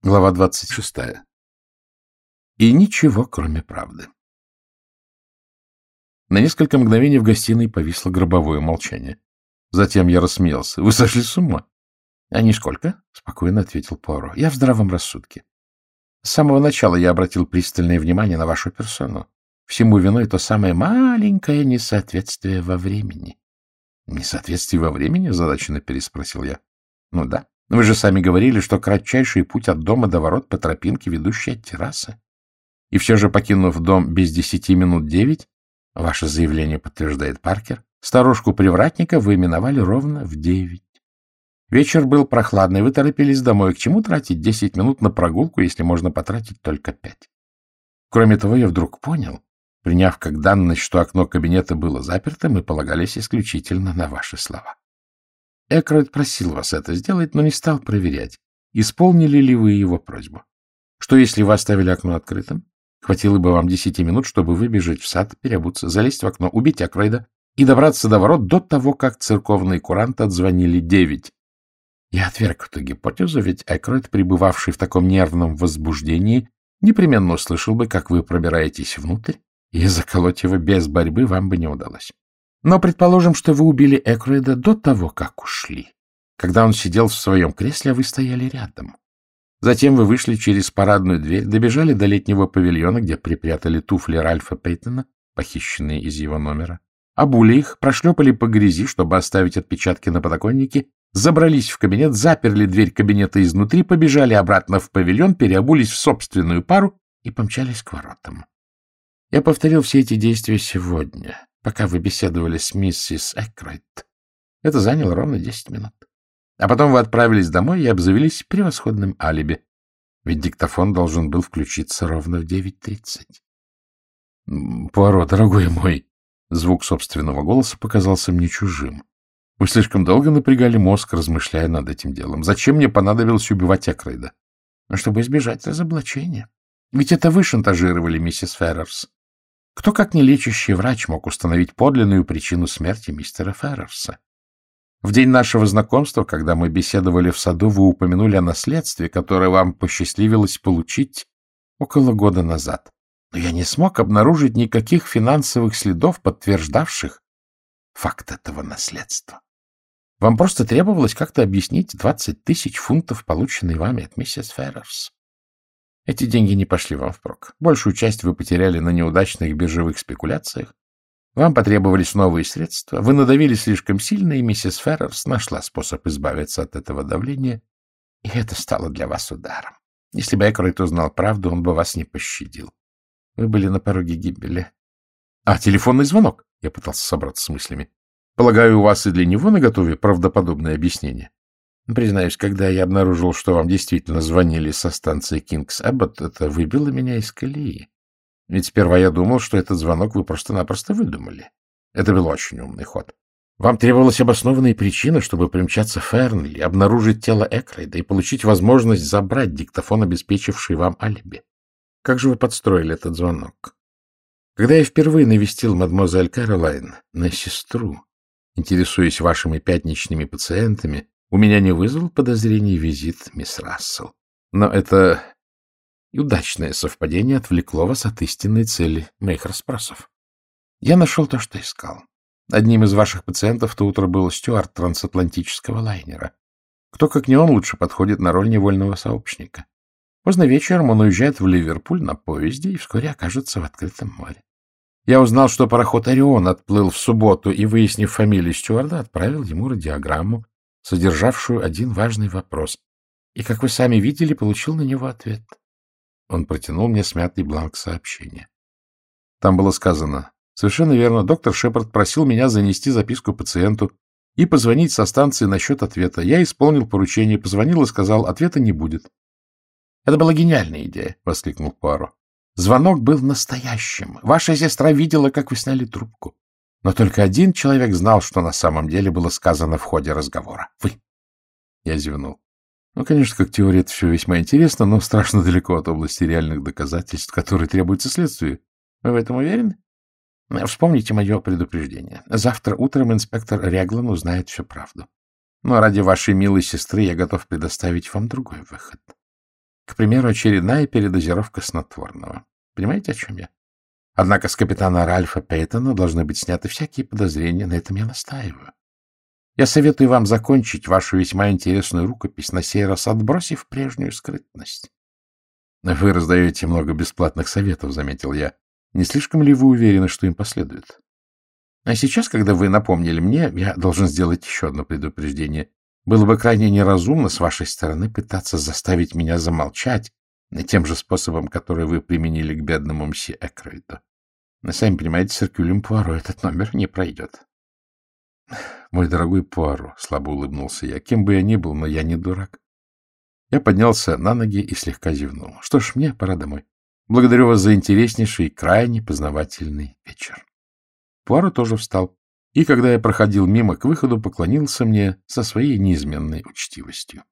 Глава двадцать шестая. И ничего, кроме правды. На несколько мгновений в гостиной повисло гробовое молчание. Затем я рассмеялся. — Вы сошли с ума? — А нисколько, — спокойно ответил Пуаро. — Я в здравом рассудке. С самого начала я обратил пристальное внимание на вашу персону. Всему виной то самое маленькое несоответствие во времени. — Несоответствие во времени? — задаченно переспросил я. — Ну да. Вы же сами говорили, что кратчайший путь от дома до ворот по тропинке, ведущей от террасы. И все же, покинув дом без десяти минут девять, ваше заявление подтверждает Паркер, старушку-привратника вы именовали ровно в девять. Вечер был прохладный, вы торопились домой. К чему тратить десять минут на прогулку, если можно потратить только пять? Кроме того, я вдруг понял, приняв как данность, что окно кабинета было заперто, мы полагались исключительно на ваши слова. Экройд просил вас это сделать, но не стал проверять, исполнили ли вы его просьбу. Что, если вы оставили окно открытым? Хватило бы вам десяти минут, чтобы выбежать в сад, переобуться, залезть в окно, убить Экройда и добраться до ворот до того, как церковные куранты отзвонили девять. Я отверг эту гипотезу, ведь Экройд, пребывавший в таком нервном возбуждении, непременно услышал бы, как вы пробираетесь внутрь, и заколоть его без борьбы вам бы не удалось. Но предположим, что вы убили Экроида до того, как ушли. Когда он сидел в своем кресле, а вы стояли рядом. Затем вы вышли через парадную дверь, добежали до летнего павильона, где припрятали туфли Ральфа Пейтона, похищенные из его номера, обули их, прошлепали по грязи, чтобы оставить отпечатки на подоконнике, забрались в кабинет, заперли дверь кабинета изнутри, побежали обратно в павильон, переобулись в собственную пару и помчались к воротам. Я повторил все эти действия сегодня, пока вы беседовали с миссис Экройт. Это заняло ровно десять минут. А потом вы отправились домой и обзавелись превосходным алиби. Ведь диктофон должен был включиться ровно в девять тридцать. Пуаро, дорогой мой, звук собственного голоса показался мне чужим. Вы слишком долго напрягали мозг, размышляя над этим делом. Зачем мне понадобилось убивать Экрейда? Чтобы избежать разоблачения. Ведь это вы шантажировали миссис Феррерс. Кто, как не лечащий врач, мог установить подлинную причину смерти мистера Феррерса? В день нашего знакомства, когда мы беседовали в саду, вы упомянули о наследстве, которое вам посчастливилось получить около года назад. Но я не смог обнаружить никаких финансовых следов, подтверждавших факт этого наследства. Вам просто требовалось как-то объяснить 20 тысяч фунтов, полученные вами от миссис Феррерс. Эти деньги не пошли вам впрок. Большую часть вы потеряли на неудачных биржевых спекуляциях. Вам потребовались новые средства. Вы надавили слишком сильно, и миссис Феррерс нашла способ избавиться от этого давления, и это стало для вас ударом. Если бы Экройт узнал правду, он бы вас не пощадил. Вы были на пороге гибели. А, телефонный звонок? Я пытался собраться с мыслями. Полагаю, у вас и для него наготове правдоподобное объяснение. Признаюсь, когда я обнаружил, что вам действительно звонили со станции Кингс Эббот, это выбило меня из колеи. Ведь сперва я думал, что этот звонок вы просто-напросто выдумали. Это был очень умный ход. Вам требовалась обоснованная причина, чтобы примчаться в Фернли, обнаружить тело Экрейда и получить возможность забрать диктофон, обеспечивший вам алиби. Как же вы подстроили этот звонок? Когда я впервые навестил мадемуазель Кэролайн, на сестру, интересуясь вашими пятничными пациентами, у меня не вызвал подозрений визит мисс Рассел. Но это удачное совпадение отвлекло вас от истинной цели моих расспросов. Я нашел то, что искал. Одним из ваших пациентов то утро был стюард трансатлантического лайнера. Кто, как не он, лучше подходит на роль невольного сообщника. Поздно вечером он уезжает в Ливерпуль на поезде и вскоре окажется в открытом море. Я узнал, что пароход «Орион» отплыл в субботу и, выяснив фамилию стюарда, отправил ему радиограмму, содержавшую один важный вопрос, и, как вы сами видели, получил на него ответ. Он протянул мне смятый бланк сообщения. Там было сказано, совершенно верно, доктор Шепард просил меня занести записку пациенту и позвонить со станции насчет ответа. Я исполнил поручение, позвонил и сказал, ответа не будет. — Это была гениальная идея, — воскликнул Пуаро. Звонок был настоящим. Ваша сестра видела, как вы сняли трубку. Но только один человек знал, что на самом деле было сказано в ходе разговора. Вы. Я зевнул. Ну, конечно, как теория это все весьма интересно, но страшно далеко от области реальных доказательств, которые требуются следствию. Вы в этом уверены? Вспомните мое предупреждение. Завтра утром инспектор Реглан узнает всю правду. Но ради вашей милой сестры я готов предоставить вам другой выход. К примеру, очередная передозировка снотворного. Понимаете, о чем я? Однако с капитана Ральфа Пейтона должны быть сняты всякие подозрения, на этом я настаиваю. Я советую вам закончить вашу весьма интересную рукопись, на сей раз отбросив прежнюю скрытность. — Вы раздаете много бесплатных советов, — заметил я. Не слишком ли вы уверены, что им последует? А сейчас, когда вы напомнили мне, я должен сделать еще одно предупреждение. Было бы крайне неразумно с вашей стороны пытаться заставить меня замолчать тем же способом, который вы применили к бедному мсье Экроиду. Сами понимаете, с Эркюлем Пуаро этот номер не пройдет. Мой дорогой Пуаро, — слабо улыбнулся я, — кем бы я ни был, но я не дурак. Я поднялся на ноги и слегка зевнул. Что ж, мне пора домой. Благодарю вас за интереснейший и крайне познавательный вечер. Пуаро тоже встал, и, когда я проходил мимо к выходу, поклонился мне со своей неизменной учтивостью.